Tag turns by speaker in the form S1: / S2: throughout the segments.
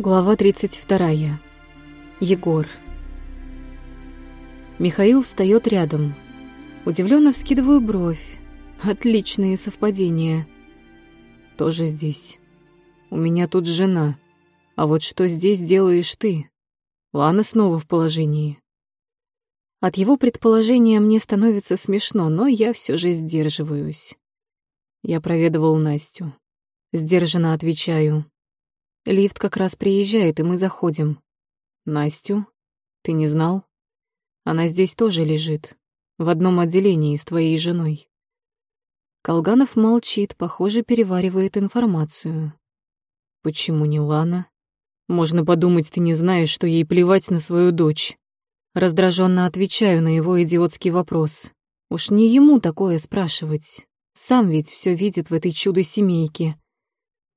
S1: Глава 32. Егор. Михаил встает рядом. Удивленно вскидываю бровь. Отличные совпадения. Тоже здесь. У меня тут жена. А вот что здесь делаешь ты? Лана снова в положении. От его предположения мне становится смешно, но я все же сдерживаюсь. Я проведывал Настю. Сдержанно отвечаю. Лифт как раз приезжает, и мы заходим. Настю? Ты не знал? Она здесь тоже лежит. В одном отделении с твоей женой. Колганов молчит, похоже, переваривает информацию. Почему не Лана? Можно подумать, ты не знаешь, что ей плевать на свою дочь. Раздраженно отвечаю на его идиотский вопрос. Уж не ему такое спрашивать. Сам ведь все видит в этой чудо-семейке.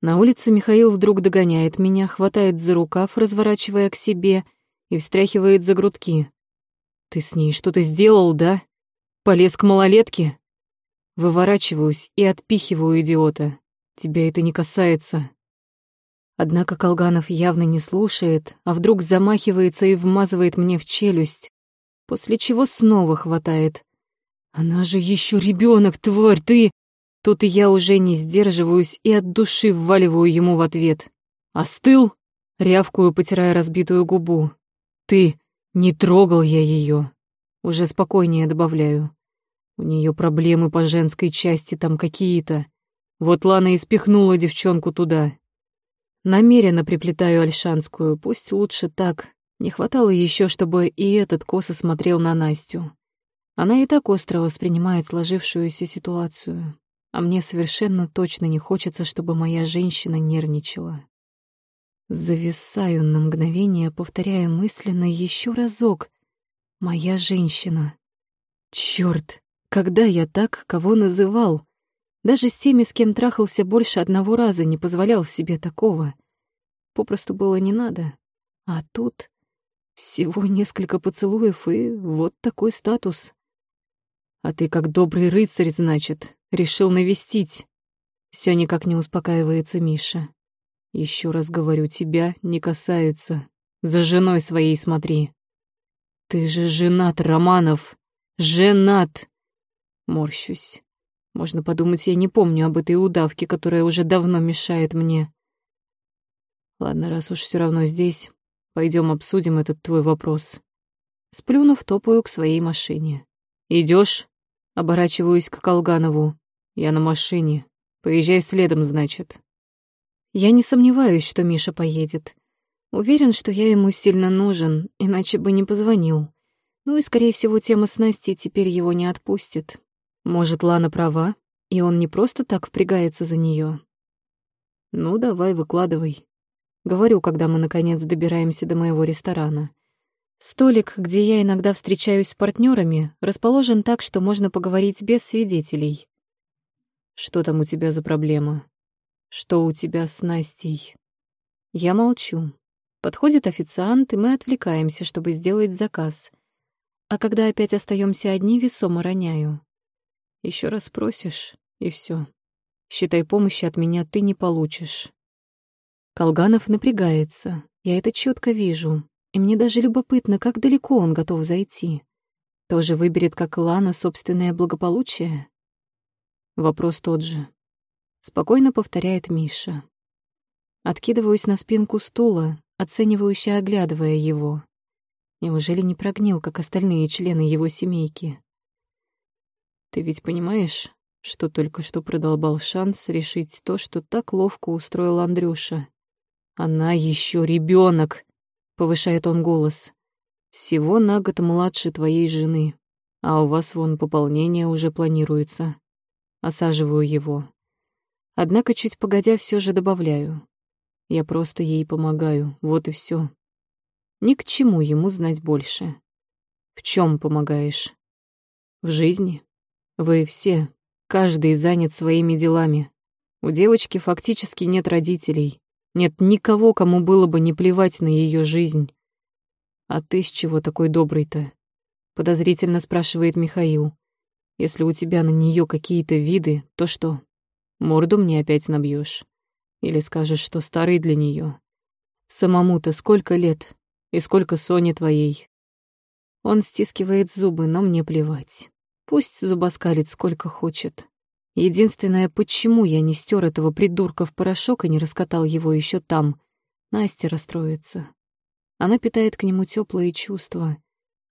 S1: На улице Михаил вдруг догоняет меня, хватает за рукав, разворачивая к себе, и встряхивает за грудки. «Ты с ней что-то сделал, да? Полез к малолетке?» Выворачиваюсь и отпихиваю идиота. Тебя это не касается. Однако Колганов явно не слушает, а вдруг замахивается и вмазывает мне в челюсть, после чего снова хватает. «Она же еще ребенок, тварь, ты!» Тут я уже не сдерживаюсь и от души вваливаю ему в ответ. «Остыл?» — рявкую, потирая разбитую губу. «Ты, не трогал я ее. Уже спокойнее добавляю. У нее проблемы по женской части там какие-то. Вот Лана и спихнула девчонку туда. Намеренно приплетаю Альшанскую, пусть лучше так. Не хватало еще, чтобы и этот косо смотрел на Настю. Она и так остро воспринимает сложившуюся ситуацию а мне совершенно точно не хочется, чтобы моя женщина нервничала. Зависаю на мгновение, повторяя мысленно еще разок. Моя женщина. Черт, когда я так кого называл? Даже с теми, с кем трахался больше одного раза, не позволял себе такого. Попросту было не надо. А тут всего несколько поцелуев, и вот такой статус. А ты как добрый рыцарь, значит, решил навестить. Все никак не успокаивается Миша. Еще раз говорю, тебя не касается. За женой своей смотри. Ты же женат, Романов. Женат. Морщусь. Можно подумать, я не помню об этой удавке, которая уже давно мешает мне. Ладно, раз уж все равно здесь, пойдем обсудим этот твой вопрос. Сплюнув, топаю к своей машине. Идешь? Оборачиваюсь к Колганову. Я на машине. Поезжай следом, значит. Я не сомневаюсь, что Миша поедет. Уверен, что я ему сильно нужен, иначе бы не позвонил. Ну и, скорее всего, тема с Настей теперь его не отпустит. Может, Лана права, и он не просто так впрягается за нее. Ну, давай, выкладывай. Говорю, когда мы, наконец, добираемся до моего ресторана. Столик, где я иногда встречаюсь с партнерами, расположен так, что можно поговорить без свидетелей. Что там у тебя за проблема? Что у тебя с Настей? Я молчу. Подходит официант, и мы отвлекаемся, чтобы сделать заказ. А когда опять остаемся одни, весомо роняю. Еще раз просишь, и все. Считай, помощи от меня ты не получишь. Колганов напрягается. Я это четко вижу. И мне даже любопытно, как далеко он готов зайти. Тоже выберет, как Лана, собственное благополучие? Вопрос тот же. Спокойно повторяет Миша. Откидываюсь на спинку стула, оценивающе оглядывая его. Неужели не прогнил, как остальные члены его семейки? Ты ведь понимаешь, что только что продолбал шанс решить то, что так ловко устроил Андрюша? Она еще ребенок, повышает он голос. Всего на год младше твоей жены, а у вас вон пополнение уже планируется. Осаживаю его. Однако чуть погодя все же добавляю. Я просто ей помогаю, вот и все. Ни к чему ему знать больше. В чем помогаешь? В жизни. Вы все, каждый занят своими делами. У девочки фактически нет родителей. Нет никого, кому было бы не плевать на ее жизнь. А ты с чего такой добрый-то? Подозрительно спрашивает Михаил. Если у тебя на нее какие-то виды, то что? Морду мне опять набьешь? Или скажешь, что старый для нее? Самому-то сколько лет? И сколько Соне твоей? Он стискивает зубы, но мне плевать. Пусть зубоскалит сколько хочет. Единственное, почему я не стер этого придурка в порошок и не раскатал его еще там, Настя расстроится. Она питает к нему теплые чувства,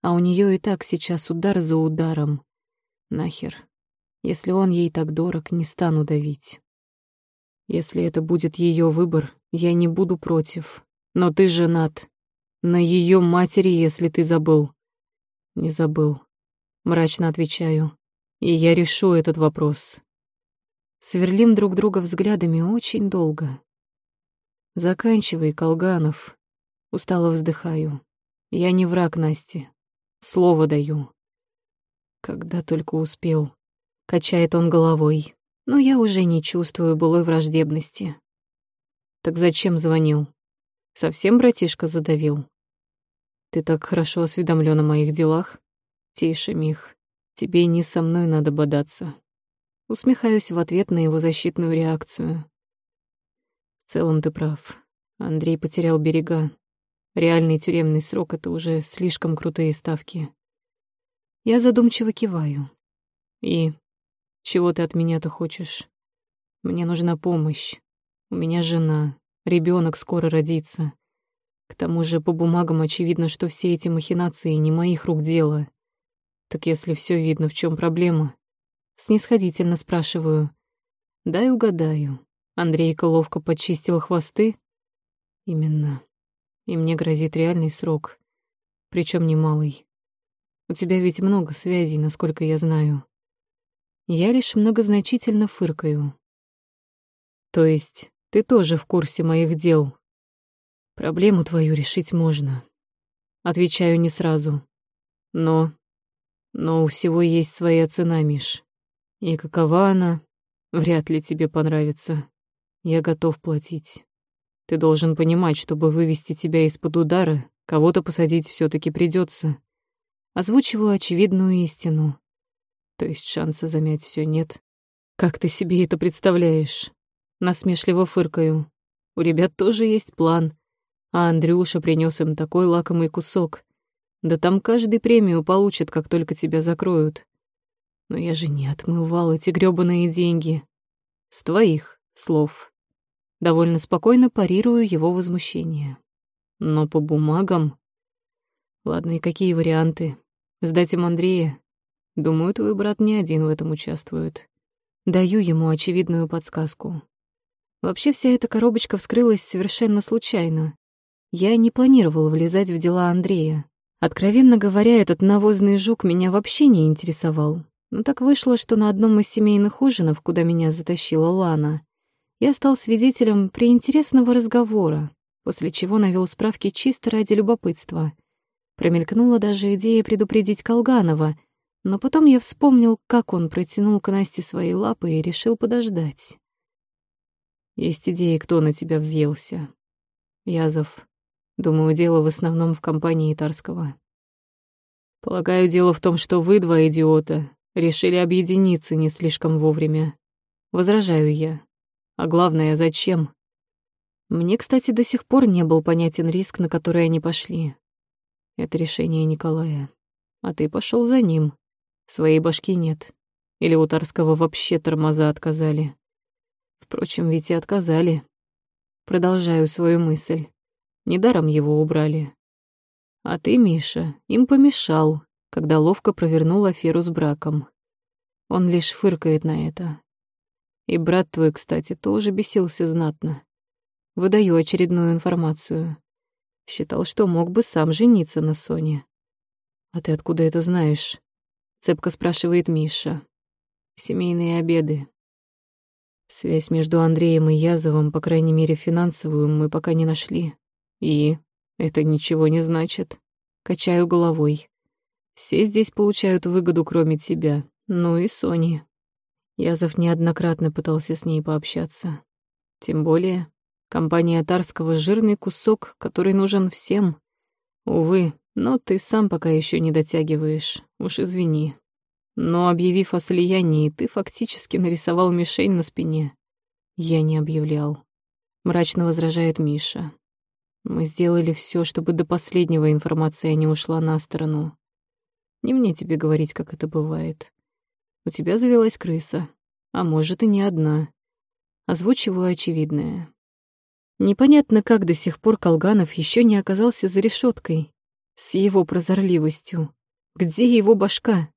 S1: а у нее и так сейчас удар за ударом. Нахер. Если он ей так дорог, не стану давить. Если это будет ее выбор, я не буду против. Но ты женат. На ее матери, если ты забыл. Не забыл. Мрачно отвечаю. И я решу этот вопрос. Сверлим друг друга взглядами очень долго. Заканчивай, Колганов. Устало вздыхаю. Я не враг Насти. Слово даю. Когда только успел. Качает он головой. Но я уже не чувствую былой враждебности. Так зачем звонил? Совсем братишка задавил? Ты так хорошо осведомлен о моих делах. Тише, Мих. Тебе не со мной надо бодаться. Усмехаюсь в ответ на его защитную реакцию. В целом ты прав. Андрей потерял берега. Реальный тюремный срок — это уже слишком крутые ставки. Я задумчиво киваю. И чего ты от меня-то хочешь? Мне нужна помощь. У меня жена, ребенок скоро родится. К тому же по бумагам очевидно, что все эти махинации не моих рук дело. Так если все видно, в чем проблема? Снисходительно спрашиваю. Дай угадаю. Андрейка ловко почистил хвосты? Именно. И мне грозит реальный срок. Причем немалый. У тебя ведь много связей, насколько я знаю. Я лишь многозначительно фыркаю. То есть ты тоже в курсе моих дел? Проблему твою решить можно. Отвечаю не сразу. Но... Но у всего есть своя цена, Миш. И какова она, вряд ли тебе понравится. Я готов платить. Ты должен понимать, чтобы вывести тебя из-под удара, кого-то посадить все таки придется. Озвучиваю очевидную истину. То есть шанса замять все нет. Как ты себе это представляешь? Насмешливо фыркаю. У ребят тоже есть план. А Андрюша принес им такой лакомый кусок. Да там каждый премию получит, как только тебя закроют. Но я же не отмывал эти грёбаные деньги. С твоих слов. Довольно спокойно парирую его возмущение. Но по бумагам... Ладно, и какие варианты? Сдать им Андрея? Думаю, твой брат не один в этом участвует. Даю ему очевидную подсказку. Вообще вся эта коробочка вскрылась совершенно случайно. Я не планировала влезать в дела Андрея. Откровенно говоря, этот навозный жук меня вообще не интересовал. Но так вышло, что на одном из семейных ужинов, куда меня затащила Лана, я стал свидетелем приинтересного разговора, после чего навел справки чисто ради любопытства. Промелькнула даже идея предупредить Колганова — но потом я вспомнил, как он протянул к Насте свои лапы и решил подождать. Есть идеи, кто на тебя взъелся. Язов. Думаю, дело в основном в компании Тарского. Полагаю, дело в том, что вы, два идиота, решили объединиться не слишком вовремя. Возражаю я. А главное, зачем? Мне, кстати, до сих пор не был понятен риск, на который они пошли. Это решение Николая. А ты пошел за ним. Своей башки нет. Или у Тарского вообще тормоза отказали. Впрочем, ведь и отказали. Продолжаю свою мысль. Недаром его убрали. А ты, Миша, им помешал, когда ловко провернул аферу с браком. Он лишь фыркает на это. И брат твой, кстати, тоже бесился знатно. Выдаю очередную информацию. Считал, что мог бы сам жениться на Соне. А ты откуда это знаешь? Цепко спрашивает Миша. Семейные обеды. Связь между Андреем и Язовым, по крайней мере финансовую, мы пока не нашли. И это ничего не значит. Качаю головой. Все здесь получают выгоду, кроме тебя. Ну и Сони. Язов неоднократно пытался с ней пообщаться. Тем более, компания Тарского — жирный кусок, который нужен всем. Увы, но ты сам пока еще не дотягиваешь, уж извини. Но объявив о слиянии, ты фактически нарисовал мишень на спине. Я не объявлял. Мрачно возражает Миша. Мы сделали все, чтобы до последнего информация не ушла на сторону. Не мне тебе говорить, как это бывает. У тебя завелась крыса, а может и не одна. Озвучиваю очевидное. Непонятно, как до сих пор Колганов еще не оказался за решеткой с его прозорливостью. Где его башка?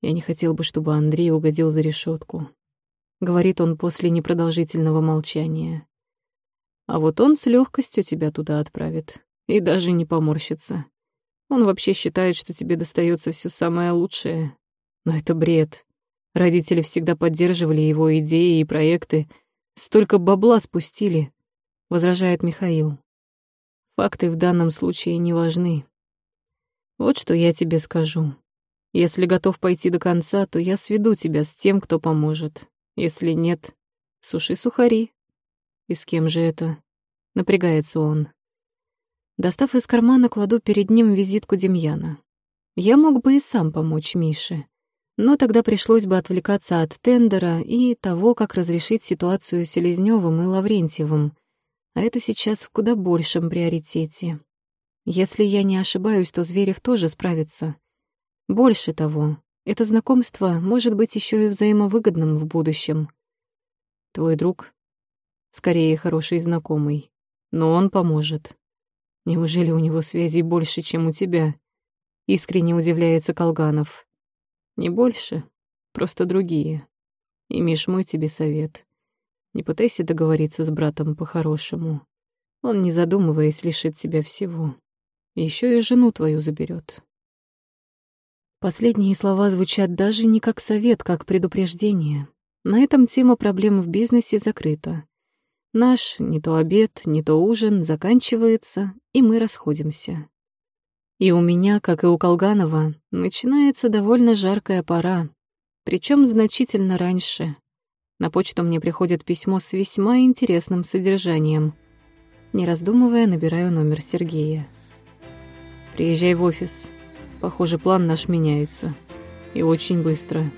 S1: Я не хотел бы, чтобы Андрей угодил за решетку, говорит он после непродолжительного молчания. А вот он с легкостью тебя туда отправит и даже не поморщится. Он вообще считает, что тебе достается все самое лучшее. Но это бред. Родители всегда поддерживали его идеи и проекты. Столько бабла спустили, возражает Михаил. Факты в данном случае не важны. Вот что я тебе скажу. Если готов пойти до конца, то я сведу тебя с тем, кто поможет. Если нет, суши сухари. И с кем же это? Напрягается он. Достав из кармана, кладу перед ним визитку Демьяна. Я мог бы и сам помочь Мише. Но тогда пришлось бы отвлекаться от тендера и того, как разрешить ситуацию с Селезнёвым и Лаврентьевым. А это сейчас в куда большем приоритете. Если я не ошибаюсь, то Зверев тоже справится. Больше того, это знакомство может быть еще и взаимовыгодным в будущем. Твой друг, скорее хороший знакомый, но он поможет. Неужели у него связей больше, чем у тебя? Искренне удивляется Колганов. Не больше, просто другие. И, Миш, мой тебе совет. Не пытайся договориться с братом по-хорошему. Он, не задумываясь, лишит тебя всего. Еще и жену твою заберет. Последние слова звучат даже не как совет, как предупреждение. На этом тема проблем в бизнесе закрыта. Наш не то обед, не то ужин заканчивается, и мы расходимся. И у меня, как и у Колганова, начинается довольно жаркая пора, причем значительно раньше. На почту мне приходит письмо с весьма интересным содержанием. Не раздумывая, набираю номер Сергея. «Приезжай в офис», Похоже, план наш меняется. И очень быстро.